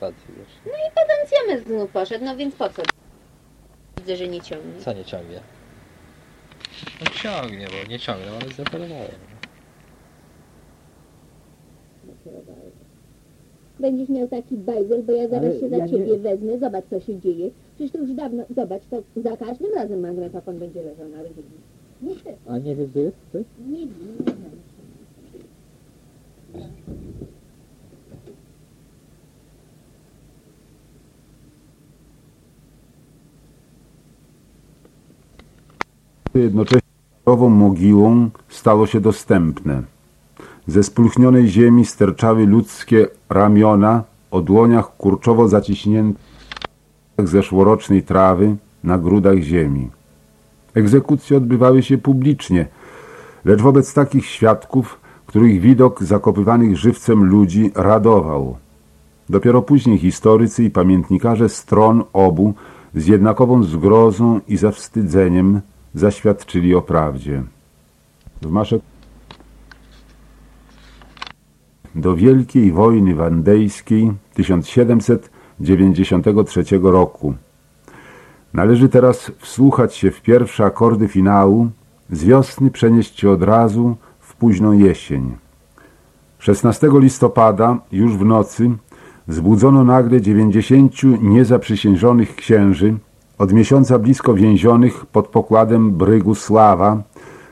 Już. No i potem Siemens znów poszedł, no więc po co? Widzę, że nie ciągnie. Co nie ciągnie? No ciągnie, bo nie ciągnął, ale zaparowałem. Będziesz miał taki bajzel, bo ja zaraz Ale się za ja nie- ciebie wezmę, zobacz co się dzieje. Przecież to już dawno, zobacz, to za każdym razem magnetofon będzie leżał na rynku. Nie chcę, A nie wiesz, gdzie jest ktoś? nie wiem, nie jednocześnie starową mogiłą stało się dostępne. Ze spulchnionej ziemi sterczały ludzkie ramiona o dłoniach kurczowo zaciśniętych zeszłorocznej trawy na grudach ziemi. Egzekucje odbywały się publicznie, lecz wobec takich świadków, których widok zakopywanych żywcem ludzi radował. Dopiero później historycy i pamiętnikarze stron obu z jednakową zgrozą i zawstydzeniem zaświadczyli o prawdzie. W masze do Wielkiej Wojny Wandejskiej 1793 roku. Należy teraz wsłuchać się w pierwsze akordy finału, z wiosny przenieść się od razu w późną jesień. 16 listopada, już w nocy, zbudzono nagle 90 niezaprzysiężonych księży, od miesiąca blisko więzionych pod pokładem brygu Sława,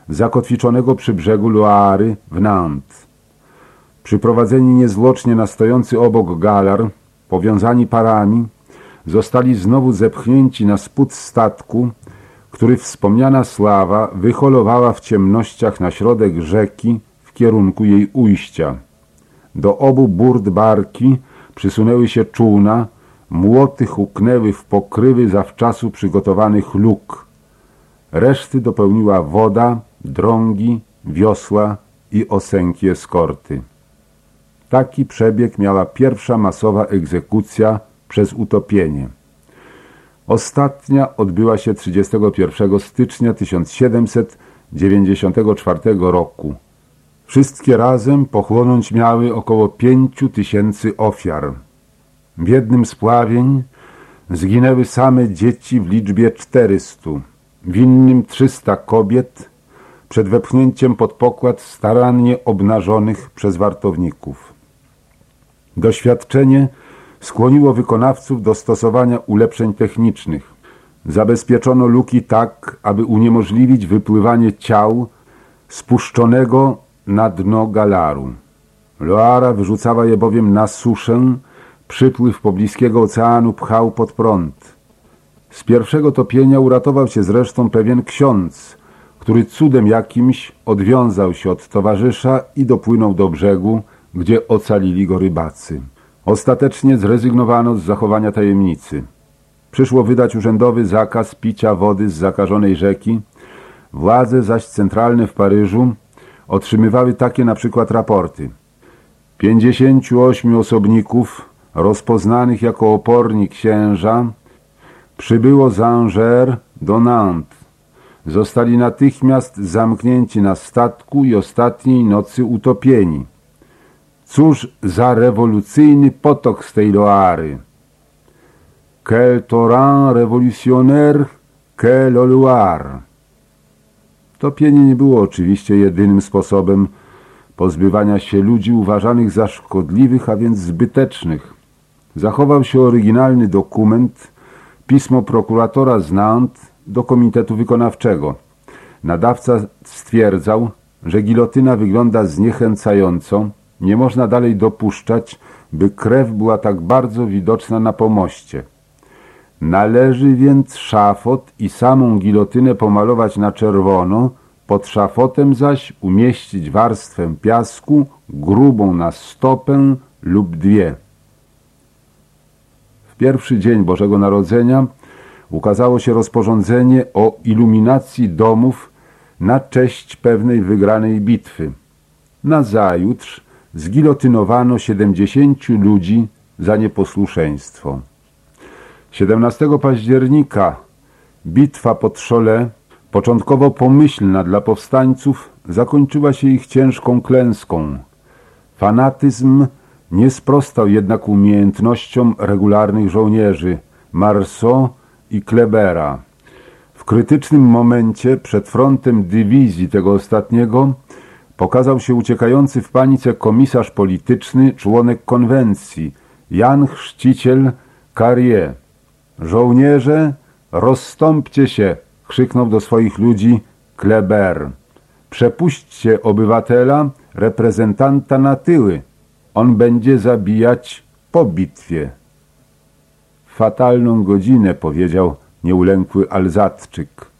zakotwiczonego przy brzegu Loary w Nantes. Przyprowadzeni niezwłocznie na stojący obok galar, powiązani parami, zostali znowu zepchnięci na spód statku, który wspomniana sława wyholowała w ciemnościach na środek rzeki w kierunku jej ujścia. Do obu burd barki przysunęły się czółna, młoty huknęły w pokrywy zawczasu przygotowanych luk. Reszty dopełniła woda, drągi, wiosła i osęki eskorty. Taki przebieg miała pierwsza masowa egzekucja przez utopienie. Ostatnia odbyła się 31 stycznia 1794 roku. Wszystkie razem pochłonąć miały około pięciu tysięcy ofiar. W jednym z pławień zginęły same dzieci w liczbie 400, w innym 300 kobiet przed wepchnięciem pod pokład starannie obnażonych przez wartowników. Doświadczenie skłoniło wykonawców do stosowania ulepszeń technicznych. Zabezpieczono luki tak, aby uniemożliwić wypływanie ciał spuszczonego na dno galaru. Loara wyrzucała je bowiem na suszę, przypływ pobliskiego oceanu pchał pod prąd. Z pierwszego topienia uratował się zresztą pewien ksiądz, który cudem jakimś odwiązał się od towarzysza i dopłynął do brzegu, gdzie ocalili go rybacy. Ostatecznie zrezygnowano z zachowania tajemnicy. Przyszło wydać urzędowy zakaz picia wody z zakażonej rzeki, władze zaś centralne w Paryżu otrzymywały takie na przykład raporty. 58 osobników rozpoznanych jako oporni księża przybyło z Angers do Nantes. Zostali natychmiast zamknięci na statku i ostatniej nocy utopieni. Cóż za rewolucyjny potok z tej Loary! Quel torrent révolutionnaire que le Loire! Topienie nie było oczywiście jedynym sposobem pozbywania się ludzi uważanych za szkodliwych, a więc zbytecznych. Zachował się oryginalny dokument, pismo prokuratora z Nantes do Komitetu Wykonawczego. Nadawca stwierdzał, że gilotyna wygląda zniechęcająco, nie można dalej dopuszczać, by krew była tak bardzo widoczna na pomoście. Należy więc szafot i samą gilotynę pomalować na czerwono, pod szafotem zaś umieścić warstwę piasku grubą na stopę lub dwie. Pierwszy dzień Bożego Narodzenia ukazało się rozporządzenie o iluminacji domów na cześć pewnej wygranej bitwy. Nazajutrz zgilotynowano 70 ludzi za nieposłuszeństwo. 17 października bitwa pod Szole, początkowo pomyślna dla powstańców, zakończyła się ich ciężką klęską. Fanatyzm Nie sprostał jednak umiejętnościom regularnych żołnierzy Marceau i Klebera. W krytycznym momencie przed frontem dywizji tego ostatniego pokazał się uciekający w panice komisarz polityczny, członek konwencji, Jan Chrzciciel Carrier. Żołnierze, rozstąpcie się, krzyknął do swoich ludzi Kleber. Przepuśćcie obywatela, reprezentanta na tyły. On będzie zabijać po bitwie. Fatalną godzinę, powiedział nieulękły Alzatczyk.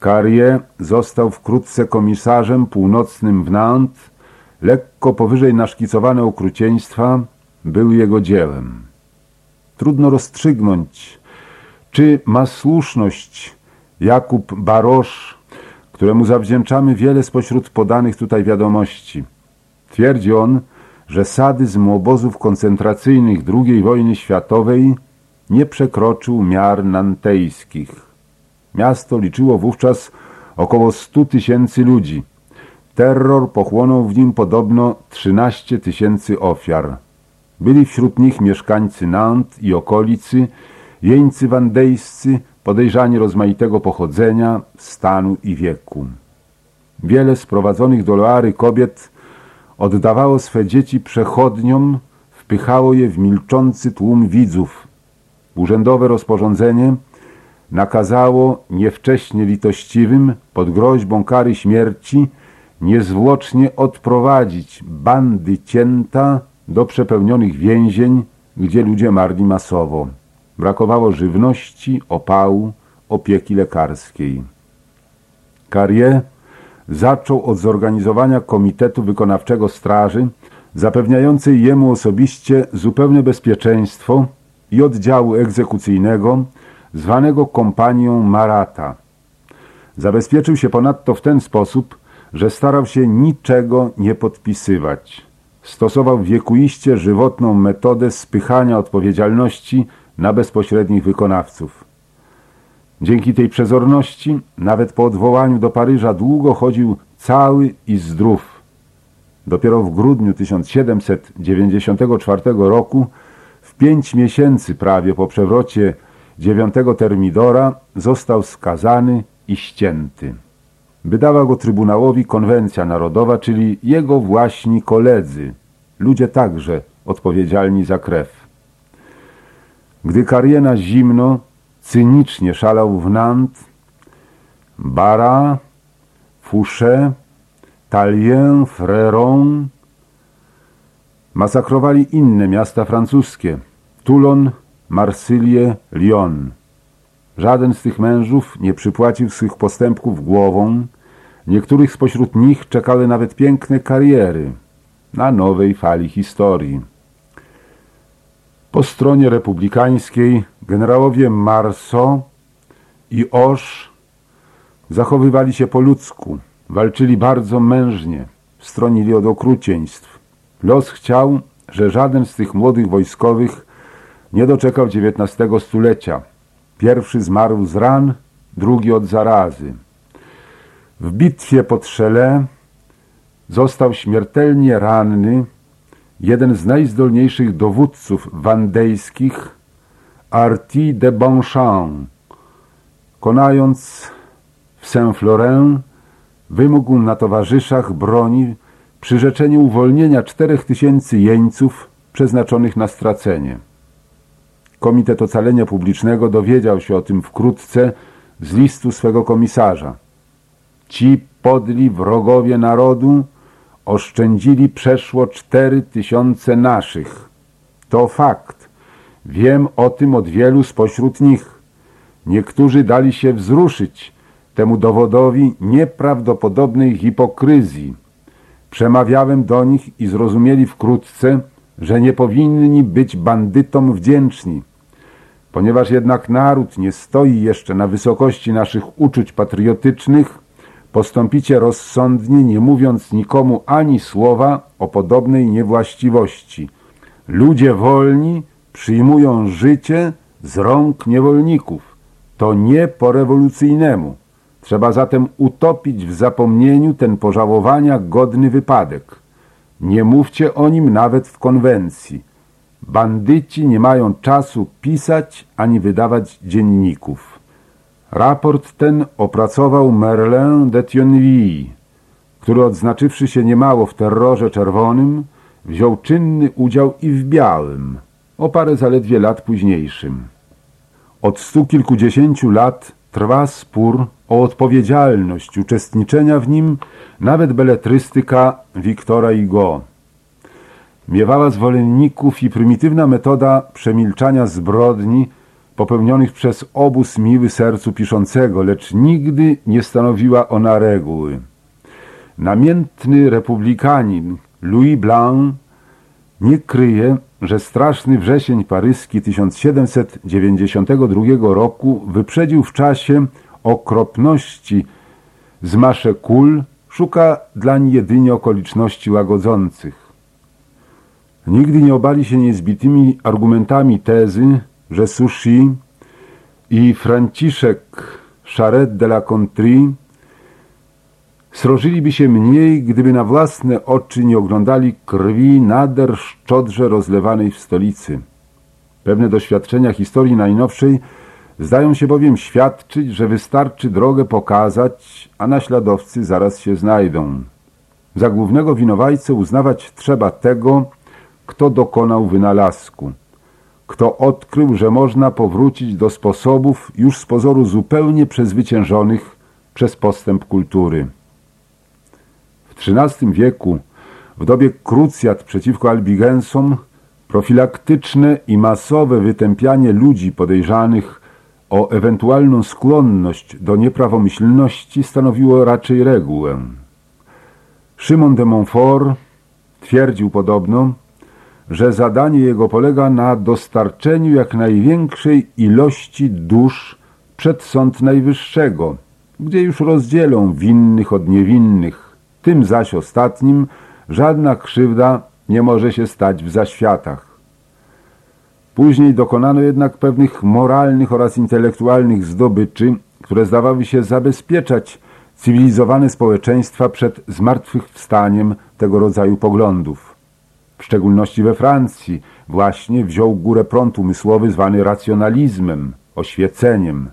Carrier został wkrótce komisarzem północnym w Nantes. Lekko powyżej naszkicowane okrucieństwa były jego dziełem. Trudno rozstrzygnąć, czy ma słuszność Jakub Barosz, któremu zawdzięczamy wiele spośród podanych tutaj wiadomości. Twierdzi on, że sadyzm obozów koncentracyjnych II wojny światowej nie przekroczył miar nantejskich. Miasto liczyło wówczas około stu tysięcy ludzi. Terror pochłonął w nim podobno 13 tysięcy ofiar. Byli wśród nich mieszkańcy Nant i okolicy, jeńcy wandejscy, podejrzani rozmaitego pochodzenia, stanu i wieku. Wiele sprowadzonych do Loary kobiet oddawało swe dzieci przechodniom, wpychało je w milczący tłum widzów. Urzędowe rozporządzenie nakazało niewcześnie litościwym pod groźbą kary śmierci niezwłocznie odprowadzić bandy cięta do przepełnionych więzień, gdzie ludzie marli masowo. Brakowało żywności, opału, opieki lekarskiej. Carrier zaczął od zorganizowania Komitetu Wykonawczego Straży, zapewniającej jemu osobiście zupełne bezpieczeństwo i oddziału egzekucyjnego, zwanego kompanią Marata. Zabezpieczył się ponadto w ten sposób, że starał się niczego nie podpisywać. Stosował wiekuiście żywotną metodę spychania odpowiedzialności na bezpośrednich wykonawców. Dzięki tej przezorności, nawet po odwołaniu do Paryża długo chodził cały i zdrów. Dopiero w grudniu 1794 roku, w pięć miesięcy prawie po przewrocie dziewiątego termidora, został skazany i ścięty. Wydała go Trybunałowi Konwencja Narodowa, czyli jego właśnie koledzy, ludzie także odpowiedzialni za krew. Gdy Kariena zimno, cynicznie szalał w Nantes, Bara, Fouché, Talien, Fréron masakrowali inne miasta francuskie, Toulon, Marsylię, Lyon. Żaden z tych mężów nie przypłacił swych postępków głową, niektórych spośród nich czekały nawet piękne kariery na nowej fali historii. Po stronie republikańskiej generałowie Marceau i Osz zachowywali się po ludzku, walczyli bardzo mężnie, stronili od okrucieństw. Los chciał, że żaden z tych młodych wojskowych nie doczekał XIX stulecia. Pierwszy zmarł z ran, drugi od zarazy. W bitwie pod Chelais został śmiertelnie ranny jeden z najzdolniejszych dowódców wandejskich, Arti de Bonchamp. Konając w Saint-Florin, wymógł na towarzyszach broni przyrzeczenie uwolnienia czterech tysięcy jeńców przeznaczonych na stracenie. Komitet Ocalenia Publicznego dowiedział się o tym wkrótce z listu swego komisarza. Ci podli wrogowie narodu oszczędzili przeszło cztery tysiące naszych. To fakt. Wiem o tym od wielu spośród nich. Niektórzy dali się wzruszyć temu dowodowi nieprawdopodobnej hipokryzji. Przemawiałem do nich i zrozumieli wkrótce, że nie powinni być bandytom wdzięczni. Ponieważ jednak naród nie stoi jeszcze na wysokości naszych uczuć patriotycznych, postąpicie rozsądnie, nie mówiąc nikomu ani słowa o podobnej niewłaściwości. Ludzie wolni przyjmują życie z rąk niewolników. To nie po rewolucyjnemu. Trzeba zatem utopić w zapomnieniu ten pożałowania godny wypadek. Nie mówcie o nim nawet w konwencji. Bandyci nie mają czasu pisać ani wydawać dzienników. Raport ten opracował Merlin de Thionville, który odznaczywszy się niemało w terrorze czerwonym, wziął czynny udział i w białym, o parę zaledwie lat późniejszym. Od stu kilkudziesięciu lat trwa spór o odpowiedzialność uczestniczenia w nim nawet beletrystyka Wiktora Hugo. Miewała zwolenników i prymitywna metoda przemilczania zbrodni popełnionych przez obóz miły sercu piszącego, lecz nigdy nie stanowiła ona reguły. Namiętny republikanin Louis Blanc nie kryje, że straszny wrzesień paryski 1792 roku wyprzedził w czasie okropności z masze kul, szuka dlań jedynie okoliczności łagodzących. Nigdy nie obali się niezbitymi argumentami tezy, że Sushi i Franciszek Charette de la Contrie srożyliby się mniej, gdyby na własne oczy nie oglądali krwi nader szczodrze rozlewanej w stolicy. Pewne doświadczenia historii najnowszej zdają się bowiem świadczyć, że wystarczy drogę pokazać, a naśladowcy zaraz się znajdą. Za głównego winowajcę uznawać trzeba tego, kto dokonał wynalazku, kto odkrył, że można powrócić do sposobów już z pozoru zupełnie przezwyciężonych przez postęp kultury. W XIII wieku, w dobie krucjat przeciwko albigensom, profilaktyczne i masowe wytępianie ludzi podejrzanych o ewentualną skłonność do nieprawomyślności stanowiło raczej regułę. Szymon de Montfort twierdził podobno, że zadanie jego polega na dostarczeniu jak największej ilości dusz przed Sąd Najwyższego, gdzie już rozdzielą winnych od niewinnych, tym zaś ostatnim żadna krzywda nie może się stać w zaświatach. Później dokonano jednak pewnych moralnych oraz intelektualnych zdobyczy, które zdawały się zabezpieczać cywilizowane społeczeństwa przed zmartwychwstaniem tego rodzaju poglądów. W szczególności we Francji właśnie wziął górę prąd umysłowy zwany racjonalizmem, oświeceniem.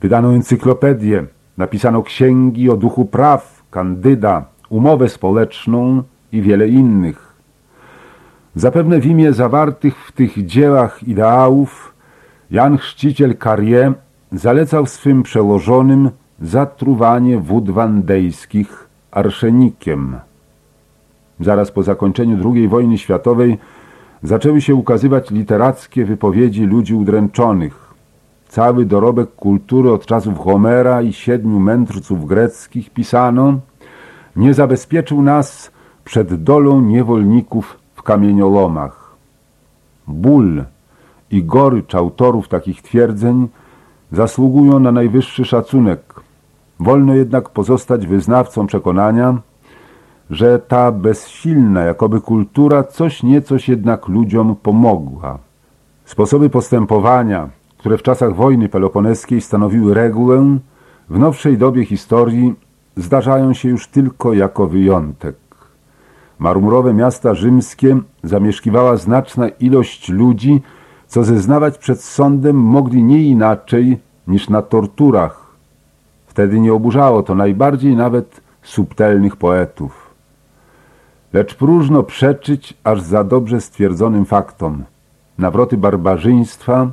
Wydano encyklopedię, napisano księgi o duchu praw, kandyda, umowę społeczną i wiele innych. Zapewne w imię zawartych w tych dziełach ideałów Jan Chrzciciel Carrier zalecał swym przełożonym zatruwanie wód wandejskich arszenikiem. Zaraz po zakończeniu II wojny światowej zaczęły się ukazywać literackie wypowiedzi ludzi udręczonych. Cały dorobek kultury od czasów Homera i siedmiu mędrców greckich pisano nie zabezpieczył nas przed dolą niewolników w kamieniolomach. Ból i gorycz autorów takich twierdzeń zasługują na najwyższy szacunek. Wolno jednak pozostać wyznawcą przekonania, że ta bezsilna jakoby kultura coś niecoś jednak ludziom pomogła. Sposoby postępowania, które w czasach wojny peloponeskiej stanowiły regułę, w nowszej dobie historii zdarzają się już tylko jako wyjątek. Marmurowe miasta rzymskie zamieszkiwała znaczna ilość ludzi, co zeznawać przed sądem mogli nie inaczej niż na torturach. Wtedy nie oburzało to najbardziej nawet subtelnych poetów. Lecz próżno przeczyć aż za dobrze stwierdzonym faktom. Nawroty barbarzyństwa,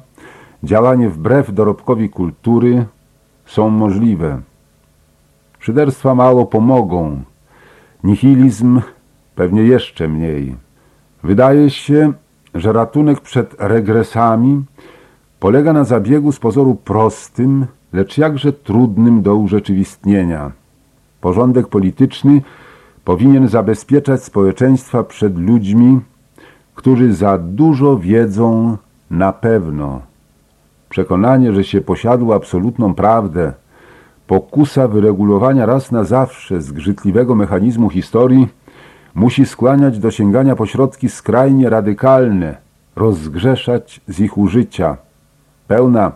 działanie wbrew dorobkowi kultury są możliwe. Szyderstwa mało pomogą, nihilizm pewnie jeszcze mniej. Wydaje się, że ratunek przed regresami polega na zabiegu z pozoru prostym, lecz jakże trudnym do urzeczywistnienia. Porządek polityczny powinien zabezpieczać społeczeństwa przed ludźmi, którzy za dużo wiedzą na pewno. Przekonanie, że się posiadło absolutną prawdę, pokusa wyregulowania raz na zawsze zgrzytliwego mechanizmu historii musi skłaniać do sięgania po środki skrajnie radykalne, rozgrzeszać z ich użycia. Pełna,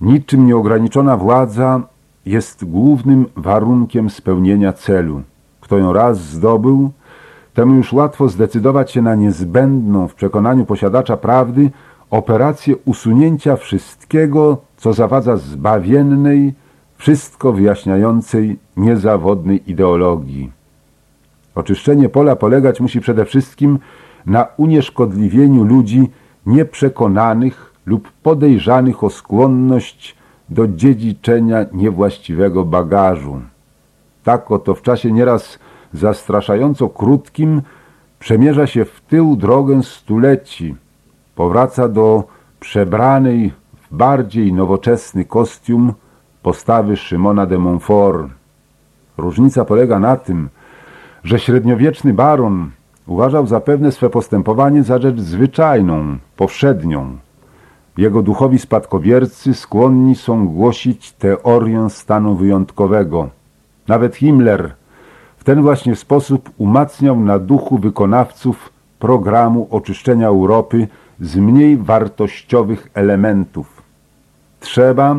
niczym nieograniczona władza jest głównym warunkiem spełnienia celu. Kto ją raz zdobył, temu już łatwo zdecydować się na niezbędną w przekonaniu posiadacza prawdy operację usunięcia wszystkiego, co zawadza zbawiennej, wszystko wyjaśniającej, niezawodnej ideologii. Oczyszczenie pola polegać musi przede wszystkim na unieszkodliwieniu ludzi nieprzekonanych lub podejrzanych o skłonność do dziedziczenia niewłaściwego bagażu. Tak oto w czasie nieraz zastraszająco krótkim przemierza się w tył drogę stuleci, powraca do przebranej w bardziej nowoczesny kostium postawy Szymona de Montfort. Różnica polega na tym, że średniowieczny baron uważał zapewne swe postępowanie za rzecz zwyczajną, powszednią. Jego duchowi spadkobiercy skłonni są głosić teorię stanu wyjątkowego. Nawet Himmler w ten właśnie sposób umacniał na duchu wykonawców programu oczyszczenia Europy z mniej wartościowych elementów. Trzeba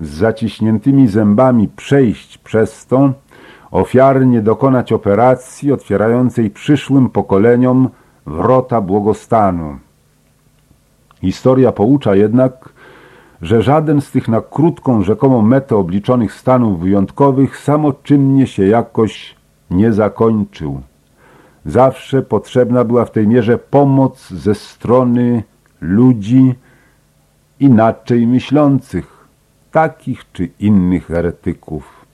z zaciśniętymi zębami przejść przez to, ofiarnie dokonać operacji otwierającej przyszłym pokoleniom wrota błogostanu. Historia poucza jednak, że żaden z tych na krótką rzekomą metę obliczonych stanów wyjątkowych samoczynnie się jakoś nie zakończył. Zawsze potrzebna była w tej mierze pomoc ze strony ludzi inaczej myślących, takich czy innych heretyków.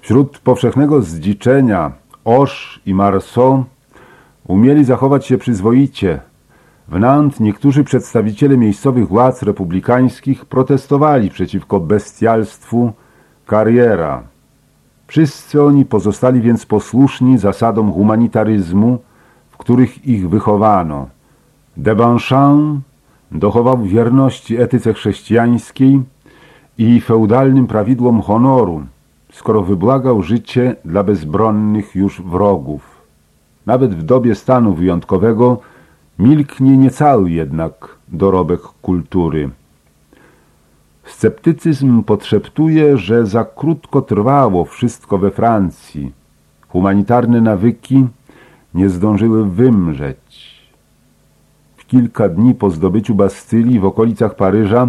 Wśród powszechnego zdziczenia Osz i Marceau umieli zachować się przyzwoicie. W Nantes niektórzy przedstawiciele miejscowych władz republikańskich protestowali przeciwko bestialstwu kariera. Wszyscy oni pozostali więc posłuszni zasadom humanitaryzmu, w których ich wychowano. De Banchamp dochował wierności etyce chrześcijańskiej i feudalnym prawidłom honoru, skoro wybłagał życie dla bezbronnych już wrogów. Nawet w dobie stanu wyjątkowego milknie niecały jednak dorobek kultury. Sceptycyzm podszeptuje, że za krótko trwało wszystko we Francji. Humanitarne nawyki nie zdążyły wymrzeć. W kilka dni po zdobyciu Bastylii w okolicach Paryża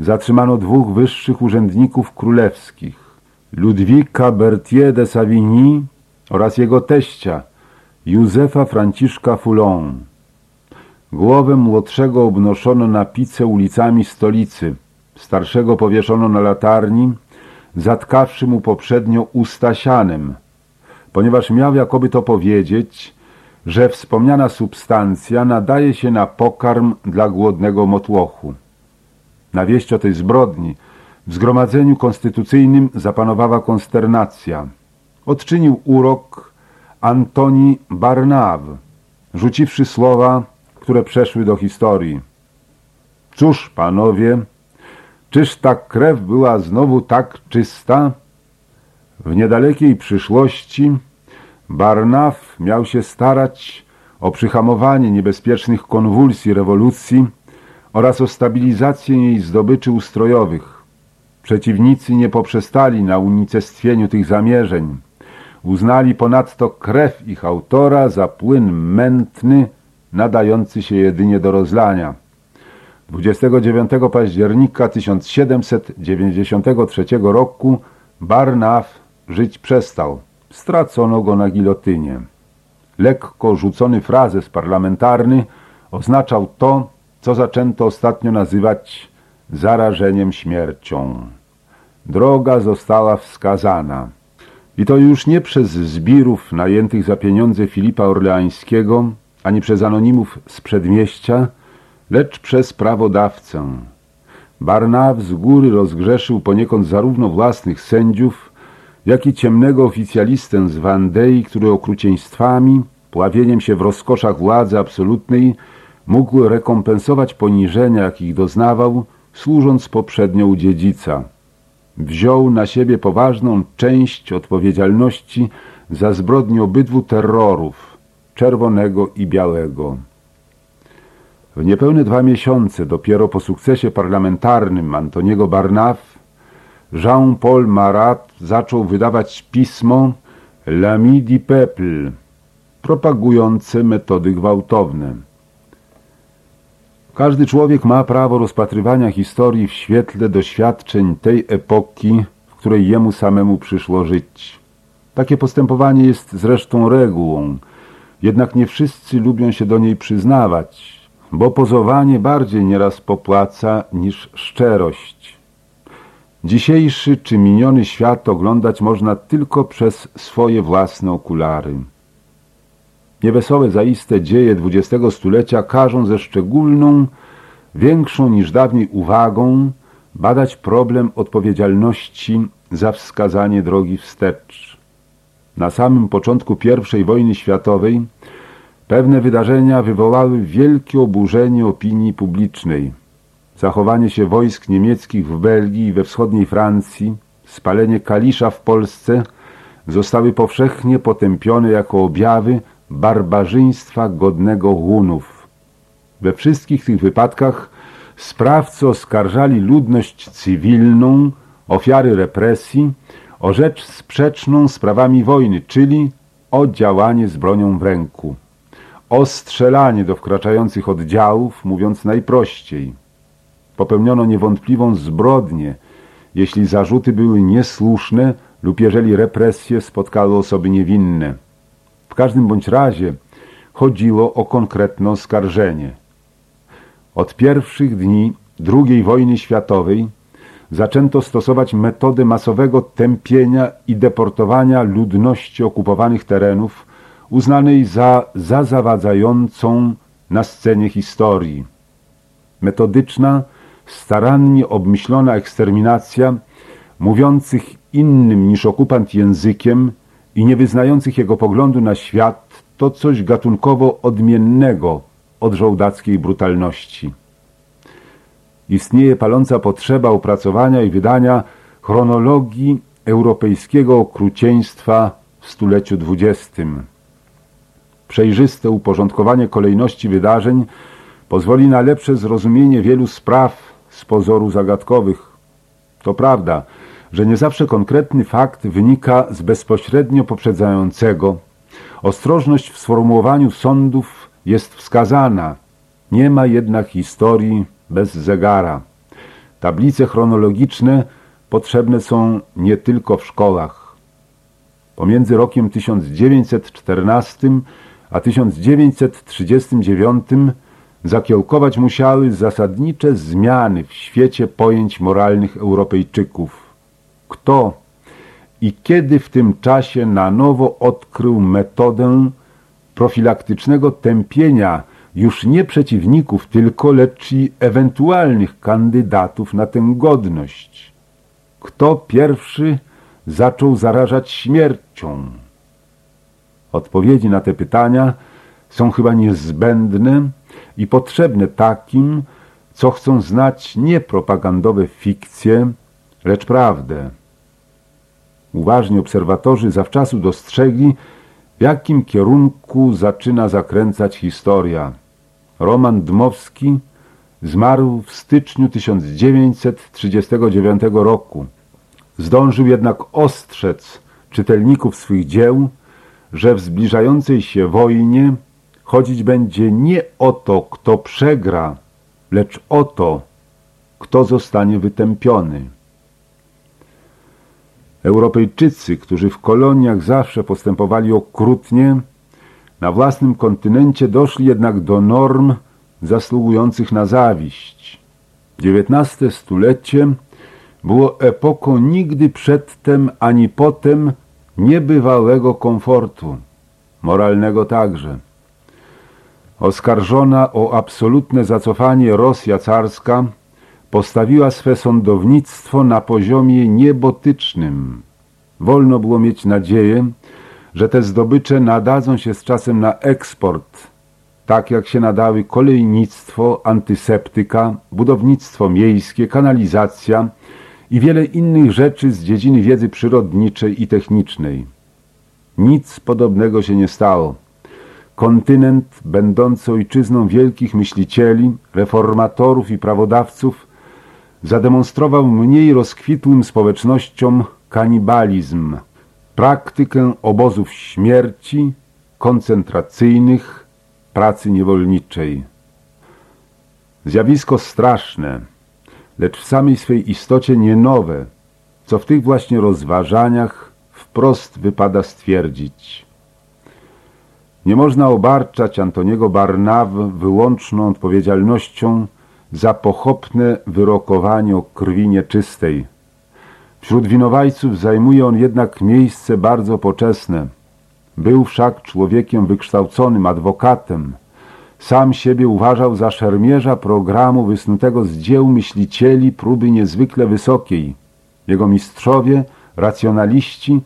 zatrzymano dwóch wyższych urzędników królewskich. Ludwika Berthier de Savigny oraz jego teścia Józefa Franciszka Foulon. Głowę młodszego obnoszono na pice ulicami stolicy, starszego powieszono na latarni, zatkawszy mu poprzednio usta sianem, ponieważ miał jakoby to powiedzieć, że wspomniana substancja nadaje się na pokarm dla głodnego motłochu. Na wieść o tej zbrodni w zgromadzeniu konstytucyjnym zapanowała konsternacja. Odczynił urok Antoni Barnaw, rzuciwszy słowa, które przeszły do historii. Cóż, panowie, czyż ta krew była znowu tak czysta? W niedalekiej przyszłości Barnaw miał się starać o przyhamowanie niebezpiecznych konwulsji rewolucji oraz o stabilizację jej zdobyczy ustrojowych. Przeciwnicy nie poprzestali na unicestwieniu tych zamierzeń. Uznali ponadto krew ich autora za płyn mętny, nadający się jedynie do rozlania. 29 października 1793 roku Barnaw żyć przestał. Stracono go na gilotynie. Lekko rzucony frazes parlamentarny oznaczał to, co zaczęto ostatnio nazywać zarażeniem śmiercią. Droga została wskazana. I to już nie przez zbirów najętych za pieniądze Filipa Orleańskiego, ani przez anonimów z przedmieścia, lecz przez prawodawcę. Barnaw z góry rozgrzeszył poniekąd zarówno własnych sędziów, jak i ciemnego oficjalistę z Wandei, który okrucieństwami, pławieniem się w rozkoszach władzy absolutnej mógł rekompensować poniżenia, jakich doznawał, służąc poprzednio u dziedzica. Wziął na siebie poważną część odpowiedzialności za zbrodnie obydwu terrorów, czerwonego i białego. W niepełne dwa miesiące, dopiero po sukcesie parlamentarnym Antoniego Barnaf, Jean-Paul Marat zaczął wydawać pismo L'Ami du Peuple, propagujące metody gwałtowne. Każdy człowiek ma prawo rozpatrywania historii w świetle doświadczeń tej epoki, w której jemu samemu przyszło żyć. Takie postępowanie jest zresztą regułą, jednak nie wszyscy lubią się do niej przyznawać, bo pozowanie bardziej nieraz popłaca niż szczerość. Dzisiejszy czy miniony świat oglądać można tylko przez swoje własne okulary. Niewesołe zaiste dzieje XX stulecia każą ze szczególną, większą niż dawniej uwagą badać problem odpowiedzialności za wskazanie drogi wstecz. Na samym początku I wojny światowej pewne wydarzenia wywołały wielkie oburzenie opinii publicznej. Zachowanie się wojsk niemieckich w Belgii i we wschodniej Francji, spalenie Kalisza w Polsce zostały powszechnie potępione jako objawy barbarzyństwa godnego Hunów. We wszystkich tych wypadkach sprawcy oskarżali ludność cywilną, ofiary represji, o rzecz sprzeczną z prawami wojny, czyli o działanie z bronią w ręku, o strzelanie do wkraczających oddziałów, mówiąc najprościej. Popełniono niewątpliwą zbrodnię, jeśli zarzuty były niesłuszne lub jeżeli represje spotkały osoby niewinne. W każdym bądź razie chodziło o konkretne oskarżenie. Od pierwszych dni II wojny światowej zaczęto stosować metodę masowego tępienia i deportowania ludności okupowanych terenów uznanej za zazawadzającą na scenie historii. Metodyczna, starannie obmyślona eksterminacja mówiących innym niż okupant językiem i niewyznających jego poglądu na świat to coś gatunkowo odmiennego od żołdackiej brutalności. Istnieje paląca potrzeba opracowania i wydania chronologii europejskiego okrucieństwa w stuleciu XX. Przejrzyste uporządkowanie kolejności wydarzeń pozwoli na lepsze zrozumienie wielu spraw z pozoru zagadkowych. To prawda, że nie zawsze konkretny fakt wynika z bezpośrednio poprzedzającego. Ostrożność w sformułowaniu sądów jest wskazana. Nie ma jednak historii bez zegara. Tablice chronologiczne potrzebne są nie tylko w szkołach. Pomiędzy rokiem 1914 a 1939 zakiełkować musiały zasadnicze zmiany w świecie pojęć moralnych Europejczyków. Kto i kiedy w tym czasie na nowo odkrył metodę profilaktycznego tępienia już nie przeciwników tylko, lecz i ewentualnych kandydatów na tę godność. Kto pierwszy zaczął zarażać śmiercią? Odpowiedzi na te pytania są chyba niezbędne i potrzebne takim, co chcą znać nie propagandowe fikcje, lecz prawdę. Uważni obserwatorzy zawczasu dostrzegli, w jakim kierunku zaczyna zakręcać historia. Roman Dmowski zmarł w styczniu 1939 roku. Zdążył jednak ostrzec czytelników swych dzieł, że w zbliżającej się wojnie chodzić będzie nie o to, kto przegra, lecz o to, kto zostanie wytępiony. Europejczycy, którzy w koloniach zawsze postępowali okrutnie, na własnym kontynencie doszli jednak do norm zasługujących na zawiść. XIX stulecie było epoką nigdy przedtem ani potem niebywałego komfortu, moralnego także. Oskarżona o absolutne zacofanie Rosja carska postawiła swe sądownictwo na poziomie niebotycznym. Wolno było mieć nadzieję, że te zdobycze nadadzą się z czasem na eksport, tak jak się nadały kolejnictwo, antyseptyka, budownictwo miejskie, kanalizacja i wiele innych rzeczy z dziedziny wiedzy przyrodniczej i technicznej. Nic podobnego się nie stało. Kontynent, będący ojczyzną wielkich myślicieli, reformatorów i prawodawców, zademonstrował mniej rozkwitłym społecznościom kanibalizm, praktykę obozów śmierci koncentracyjnych, pracy niewolniczej. Zjawisko straszne, lecz w samej swej istocie nie nowe, co w tych właśnie rozważaniach wprost wypada stwierdzić. Nie można obarczać Antoniego Barnawy wyłączną odpowiedzialnością za pochopne wyrokowanie o krwi nieczystej. Wśród winowajców zajmuje on jednak miejsce bardzo poczesne. Był wszak człowiekiem wykształconym, adwokatem. Sam siebie uważał za szermierza programu wysnutego z dzieł myślicieli próby niezwykle wysokiej. Jego mistrzowie, racjonaliści,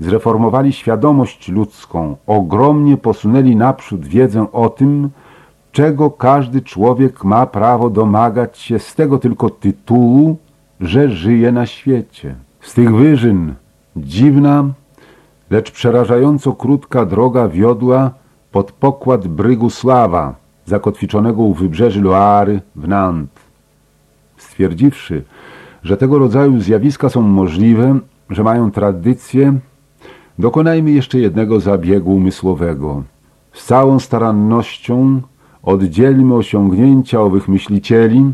zreformowali świadomość ludzką, ogromnie posunęli naprzód wiedzę o tym, czego każdy człowiek ma prawo domagać się z tego tylko tytułu, że żyje na świecie. Z tych wyżyn dziwna, lecz przerażająco krótka droga wiodła pod pokład Brygusława, zakotwiczonego u wybrzeży Loary w Nantes. Stwierdziwszy, że tego rodzaju zjawiska są możliwe, że mają tradycję, dokonajmy jeszcze jednego zabiegu umysłowego. Z całą starannością oddzielmy osiągnięcia owych myślicieli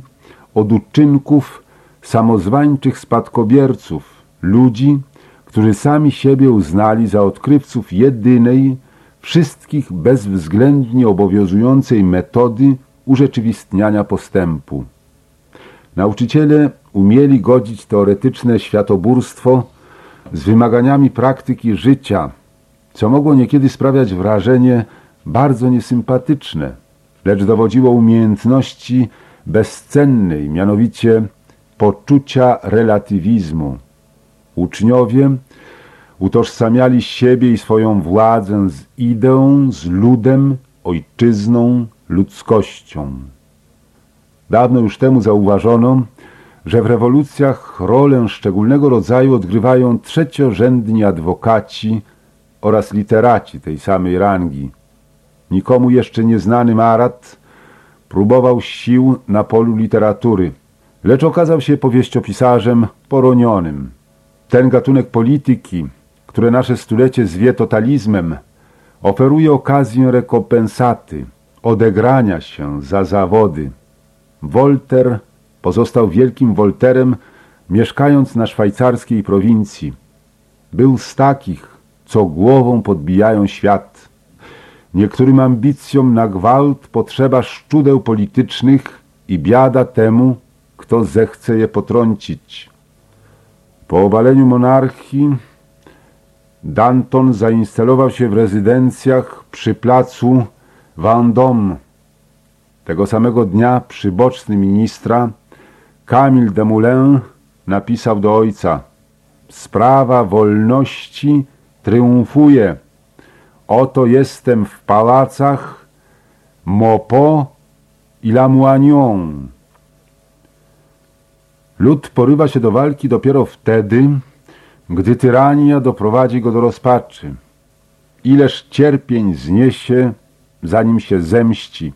od uczynków samozwańczych spadkobierców, ludzi, którzy sami siebie uznali za odkrywców jedynej, wszystkich bezwzględnie obowiązującej metody urzeczywistniania postępu. Nauczyciele umieli godzić teoretyczne światoburstwo z wymaganiami praktyki życia, co mogło niekiedy sprawiać wrażenie bardzo niesympatyczne, lecz dowodziło umiejętności bezcennej, mianowicie poczucia relatywizmu. Uczniowie utożsamiali siebie i swoją władzę z ideą, z ludem, ojczyzną, ludzkością. Dawno już temu zauważono, że w rewolucjach rolę szczególnego rodzaju odgrywają trzeciorzędni adwokaci oraz literaci tej samej rangi. Nikomu jeszcze nieznany Marat próbował sił na polu literatury, lecz okazał się powieściopisarzem poronionym. Ten gatunek polityki, które nasze stulecie zwie totalizmem, oferuje okazję rekompensaty, odegrania się za zawody. Wolter pozostał wielkim Wolterem, mieszkając na szwajcarskiej prowincji. Był z takich, co głową podbijają świat. Niektórym ambicjom na gwałt potrzeba szczudeł politycznych i biada temu, kto zechce je potrącić. Po obaleniu monarchii Danton zainstalował się w rezydencjach przy placu Vendôme. Tego samego dnia przyboczny ministra Camille Desmoulins napisał do ojca Sprawa wolności triumfuje. Oto jestem w pałacach Mopo i Lamoignon. Lud porywa się do walki dopiero wtedy, gdy tyrania doprowadzi go do rozpaczy. Ileż cierpień zniesie, zanim się zemści.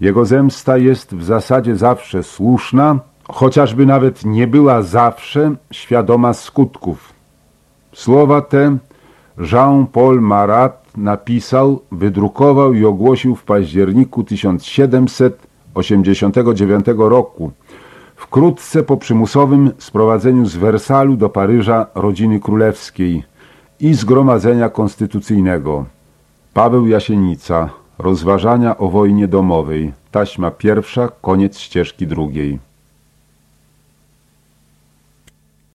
Jego zemsta jest w zasadzie zawsze słuszna, chociażby nawet nie była zawsze świadoma skutków. Słowa te Jean-Paul Marat napisał, wydrukował i ogłosił w październiku 1789 roku, wkrótce po przymusowym sprowadzeniu z Wersalu do Paryża rodziny królewskiej i zgromadzenia konstytucyjnego. Paweł Jasienica. Rozważania o wojnie domowej. Taśma pierwsza, koniec ścieżki drugiej